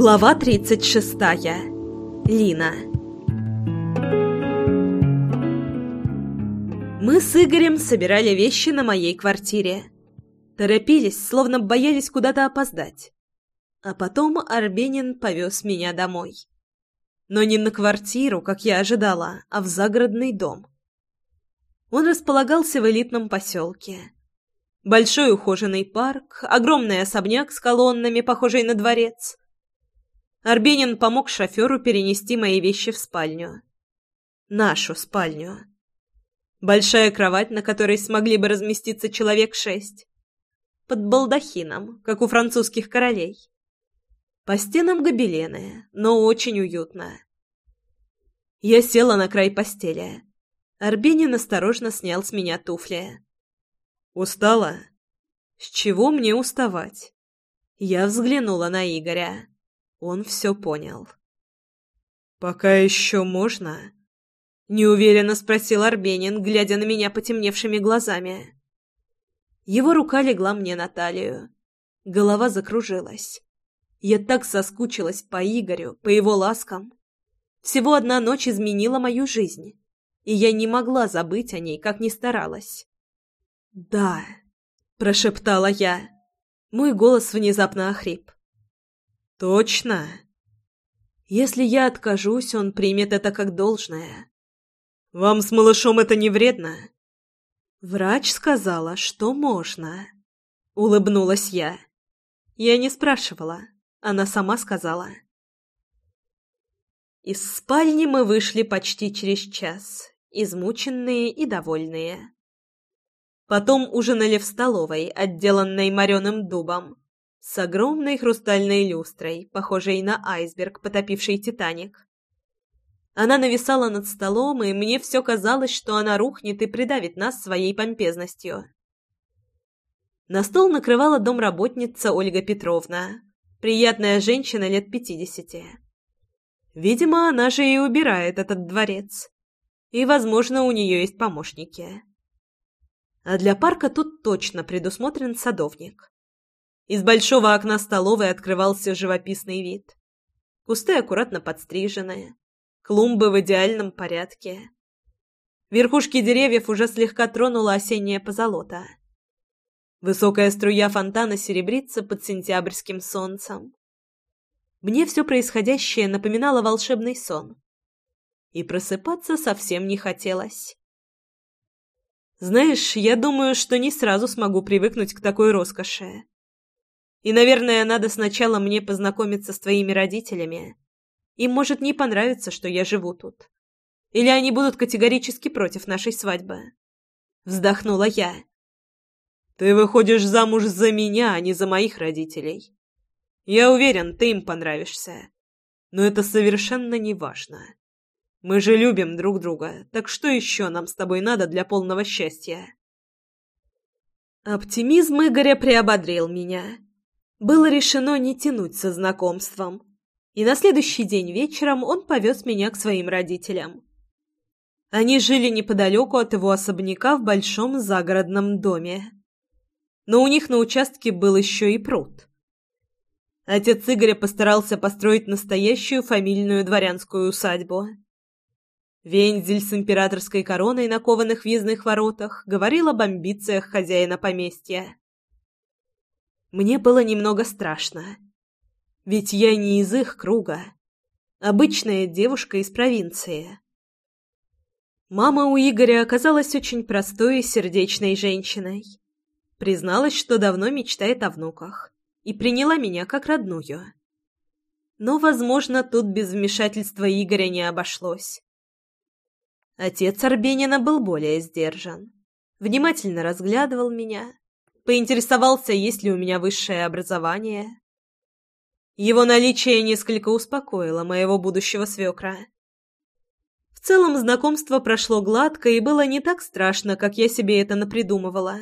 Глава 36. Лина. Мы с Игорем собирали вещи на моей квартире. Торопились, словно боялись куда-то опоздать. А потом Арбенин повез меня домой. Но не на квартиру, как я ожидала, а в загородный дом. Он располагался в элитном поселке. Большой ухоженный парк, огромный особняк с колоннами, похожий на дворец. Арбенин помог шоферу перенести мои вещи в спальню. Нашу спальню. Большая кровать, на которой смогли бы разместиться человек шесть. Под балдахином, как у французских королей. По стенам гобелены, но очень уютно. Я села на край постели. Арбенин осторожно снял с меня туфли. «Устала? С чего мне уставать?» Я взглянула на Игоря. Он все понял. «Пока еще можно?» — неуверенно спросил Арбенин, глядя на меня потемневшими глазами. Его рука легла мне на талию. Голова закружилась. Я так соскучилась по Игорю, по его ласкам. Всего одна ночь изменила мою жизнь, и я не могла забыть о ней, как ни старалась. «Да», — прошептала я. Мой голос внезапно охрип. «Точно?» «Если я откажусь, он примет это как должное». «Вам с малышом это не вредно?» «Врач сказала, что можно», — улыбнулась я. Я не спрашивала, она сама сказала. Из спальни мы вышли почти через час, измученные и довольные. Потом ужинали в столовой, отделанной мореным дубом, с огромной хрустальной люстрой, похожей на айсберг, потопивший «Титаник». Она нависала над столом, и мне все казалось, что она рухнет и придавит нас своей помпезностью. На стол накрывала домработница Ольга Петровна, приятная женщина лет пятидесяти. Видимо, она же и убирает этот дворец. И, возможно, у нее есть помощники. А для парка тут точно предусмотрен садовник. Из большого окна столовой открывался живописный вид. Кусты аккуратно подстриженные, клумбы в идеальном порядке. Верхушки деревьев уже слегка тронула осенняя позолота. Высокая струя фонтана серебрится под сентябрьским солнцем. Мне все происходящее напоминало волшебный сон. И просыпаться совсем не хотелось. Знаешь, я думаю, что не сразу смогу привыкнуть к такой роскоши. И, наверное, надо сначала мне познакомиться с твоими родителями. Им может не понравиться, что я живу тут. Или они будут категорически против нашей свадьбы. Вздохнула я. Ты выходишь замуж за меня, а не за моих родителей. Я уверен, ты им понравишься. Но это совершенно не важно. Мы же любим друг друга, так что еще нам с тобой надо для полного счастья? Оптимизм Игоря приободрил меня было решено не тянуть со знакомством, и на следующий день вечером он повез меня к своим родителям. Они жили неподалеку от его особняка в большом загородном доме. Но у них на участке был еще и пруд. Отец Игоря постарался построить настоящую фамильную дворянскую усадьбу. Вензель с императорской короной на кованых въездных воротах говорил об амбициях хозяина поместья. Мне было немного страшно. Ведь я не из их круга. Обычная девушка из провинции. Мама у Игоря оказалась очень простой и сердечной женщиной. Призналась, что давно мечтает о внуках, и приняла меня как родную. Но, возможно, тут без вмешательства Игоря не обошлось. Отец Арбенина был более сдержан. Внимательно разглядывал меня, Поинтересовался, есть ли у меня высшее образование. Его наличие несколько успокоило моего будущего свекра. В целом знакомство прошло гладко и было не так страшно, как я себе это напридумывала.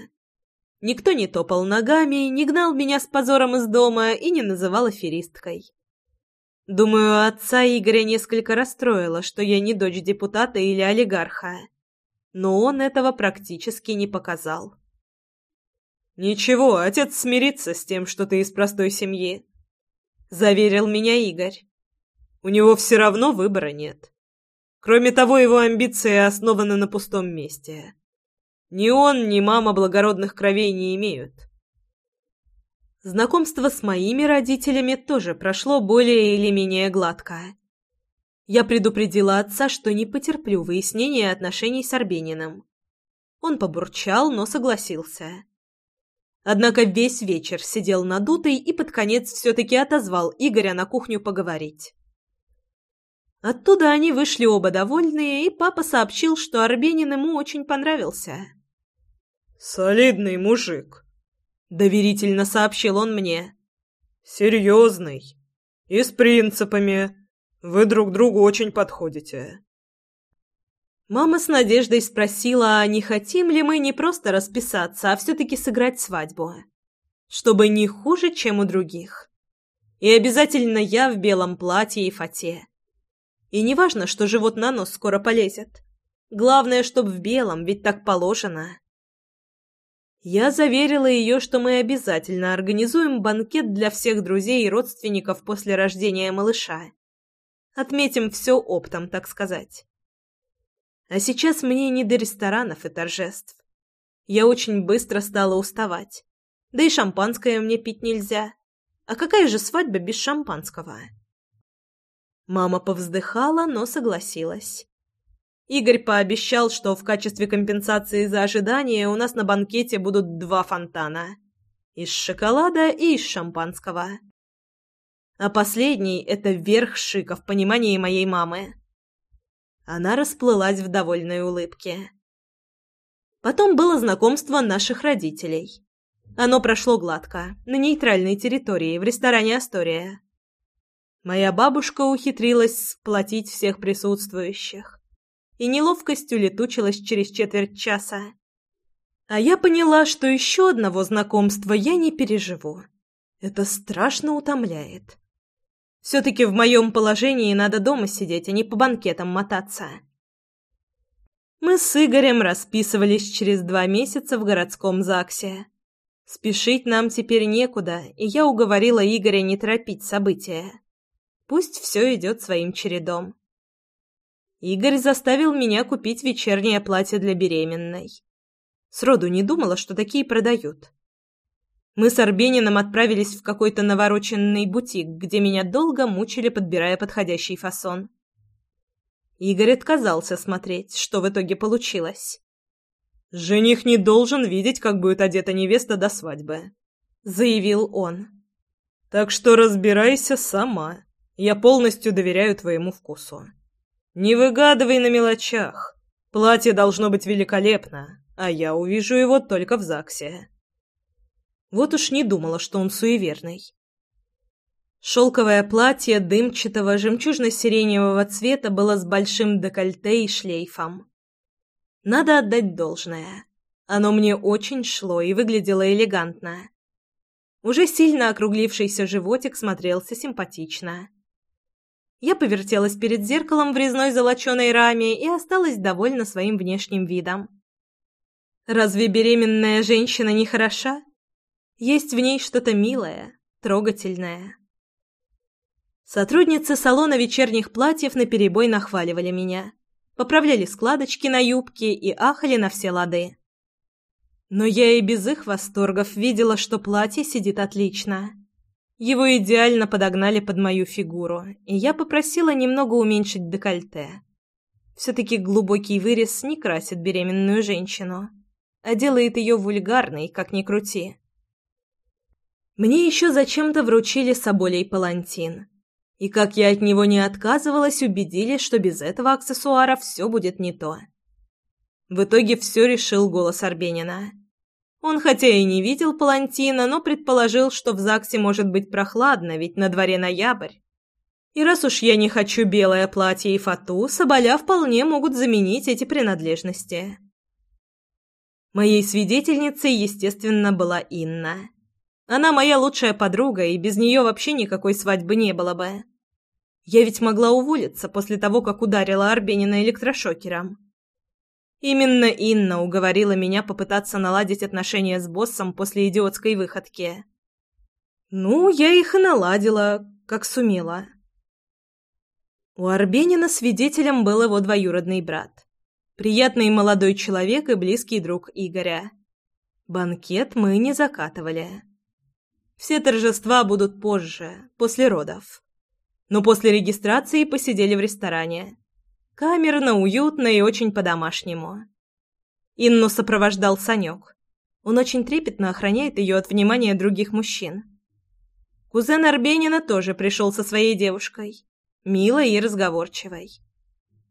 Никто не топал ногами, не гнал меня с позором из дома и не называл аферисткой. Думаю, отца Игоря несколько расстроило, что я не дочь депутата или олигарха. Но он этого практически не показал. «Ничего, отец смирится с тем, что ты из простой семьи. — заверил меня Игорь. «У него все равно выбора нет. Кроме того, его амбиции основаны на пустом месте. Ни он, ни мама благородных кровей не имеют. Знакомство с моими родителями тоже прошло более или менее гладко. Я предупредила отца, что не потерплю выяснения отношений с Арбениным. Он побурчал, но согласился. Однако весь вечер сидел надутый и под конец все-таки отозвал Игоря на кухню поговорить. Оттуда они вышли оба довольные, и папа сообщил, что Арбенин ему очень понравился. «Солидный мужик», — доверительно сообщил он мне. «Серьезный. И с принципами. Вы друг другу очень подходите». Мама с надеждой спросила, не хотим ли мы не просто расписаться, а все-таки сыграть свадьбу. Чтобы не хуже, чем у других. И обязательно я в белом платье и фате. И не важно, что живот на нос скоро полезет. Главное, чтоб в белом, ведь так положено. Я заверила ее, что мы обязательно организуем банкет для всех друзей и родственников после рождения малыша. Отметим все оптом, так сказать. А сейчас мне не до ресторанов и торжеств. Я очень быстро стала уставать. Да и шампанское мне пить нельзя. А какая же свадьба без шампанского? Мама повздыхала, но согласилась. Игорь пообещал, что в качестве компенсации за ожидание у нас на банкете будут два фонтана. Из шоколада и из шампанского. А последний — это верх шика в понимании моей мамы. Она расплылась в довольной улыбке. Потом было знакомство наших родителей. Оно прошло гладко, на нейтральной территории, в ресторане «Астория». Моя бабушка ухитрилась сплотить всех присутствующих и неловкость улетучилась через четверть часа. А я поняла, что еще одного знакомства я не переживу. Это страшно утомляет. Все-таки в моем положении надо дома сидеть, а не по банкетам мотаться. Мы с Игорем расписывались через два месяца в городском ЗАГСе. Спешить нам теперь некуда, и я уговорила Игоря не торопить события. Пусть все идет своим чередом. Игорь заставил меня купить вечернее платье для беременной. Сроду не думала, что такие продают. Мы с Арбениным отправились в какой-то навороченный бутик, где меня долго мучили, подбирая подходящий фасон. Игорь отказался смотреть, что в итоге получилось. «Жених не должен видеть, как будет одета невеста до свадьбы», — заявил он. «Так что разбирайся сама». Я полностью доверяю твоему вкусу. Не выгадывай на мелочах. Платье должно быть великолепно, а я увижу его только в ЗАГСе. Вот уж не думала, что он суеверный. Шелковое платье дымчатого жемчужно-сиреневого цвета было с большим декольте и шлейфом. Надо отдать должное. Оно мне очень шло и выглядело элегантно. Уже сильно округлившийся животик смотрелся симпатично. Я повертелась перед зеркалом в резной золоченой раме и осталась довольна своим внешним видом. Разве беременная женщина не хороша? Есть в ней что-то милое, трогательное. Сотрудницы салона вечерних платьев наперебой нахваливали меня, поправляли складочки на юбке и ахали на все лады. Но я и без их восторгов видела, что платье сидит отлично. Его идеально подогнали под мою фигуру, и я попросила немного уменьшить декольте. Все-таки глубокий вырез не красит беременную женщину, а делает ее вульгарной, как ни крути. Мне еще зачем-то вручили соболей палантин. И как я от него не отказывалась, убедили, что без этого аксессуара все будет не то. В итоге все решил голос Арбенина. Он хотя и не видел палантина, но предположил, что в ЗАГСе может быть прохладно, ведь на дворе ноябрь. И раз уж я не хочу белое платье и фату, соболя вполне могут заменить эти принадлежности. Моей свидетельницей, естественно, была Инна. Она моя лучшая подруга, и без нее вообще никакой свадьбы не было бы. Я ведь могла уволиться после того, как ударила Арбенина электрошокером. Именно Инна уговорила меня попытаться наладить отношения с боссом после идиотской выходки. Ну, я их и наладила. как сумела. У Арбенина свидетелем был его двоюродный брат. Приятный молодой человек и близкий друг Игоря. Банкет мы не закатывали. Все торжества будут позже, после родов. Но после регистрации посидели в ресторане. Камерно, уютно и очень по-домашнему. Инну сопровождал Санек. Он очень трепетно охраняет ее от внимания других мужчин. Кузен Арбенина тоже пришел со своей девушкой, милой и разговорчивой.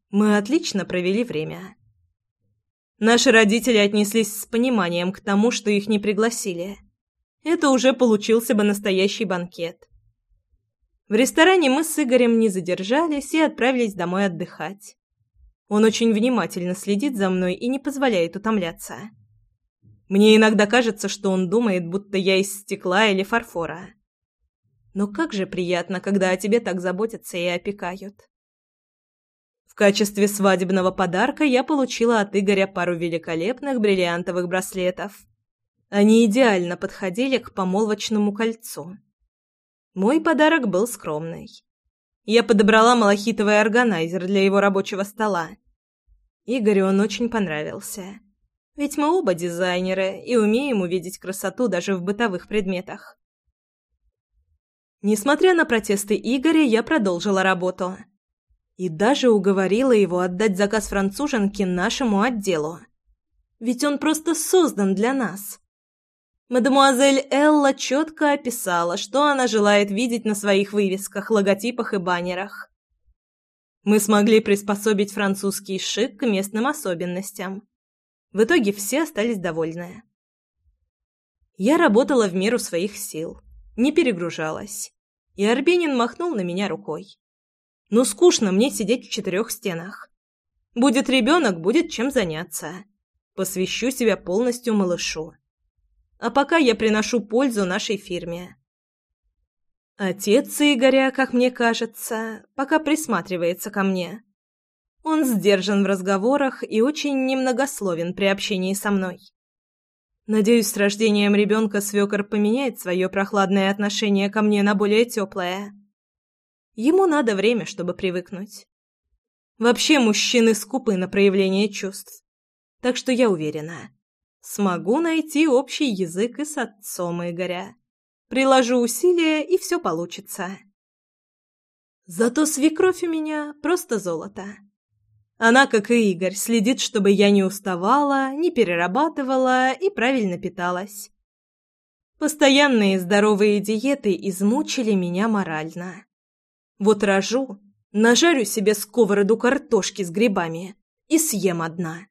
Мы отлично провели время. Наши родители отнеслись с пониманием к тому, что их не пригласили. Это уже получился бы настоящий банкет. В ресторане мы с Игорем не задержались и отправились домой отдыхать. Он очень внимательно следит за мной и не позволяет утомляться. Мне иногда кажется, что он думает, будто я из стекла или фарфора. Но как же приятно, когда о тебе так заботятся и опекают. В качестве свадебного подарка я получила от Игоря пару великолепных бриллиантовых браслетов. Они идеально подходили к помолвочному кольцу. Мой подарок был скромный. Я подобрала малахитовый органайзер для его рабочего стола. Игорю он очень понравился. Ведь мы оба дизайнеры и умеем увидеть красоту даже в бытовых предметах. Несмотря на протесты Игоря, я продолжила работу. И даже уговорила его отдать заказ француженке нашему отделу. Ведь он просто создан для нас. Мадемуазель Элла четко описала, что она желает видеть на своих вывесках, логотипах и баннерах. Мы смогли приспособить французский шик к местным особенностям. В итоге все остались довольны. Я работала в меру своих сил, не перегружалась. И Арбенин махнул на меня рукой. «Ну, скучно мне сидеть в четырех стенах. Будет ребенок, будет чем заняться. Посвящу себя полностью малышу. А пока я приношу пользу нашей фирме. Отец Игоря, как мне кажется, пока присматривается ко мне. Он сдержан в разговорах и очень немногословен при общении со мной. Надеюсь, с рождением ребенка свекор поменяет свое прохладное отношение ко мне на более теплое. Ему надо время, чтобы привыкнуть. Вообще мужчины скупы на проявление чувств. Так что я уверена, Смогу найти общий язык и с отцом Игоря. Приложу усилия, и все получится. Зато свекровь у меня просто золото. Она, как и Игорь, следит, чтобы я не уставала, не перерабатывала и правильно питалась. Постоянные здоровые диеты измучили меня морально. Вот рожу, нажарю себе сковороду картошки с грибами и съем одна.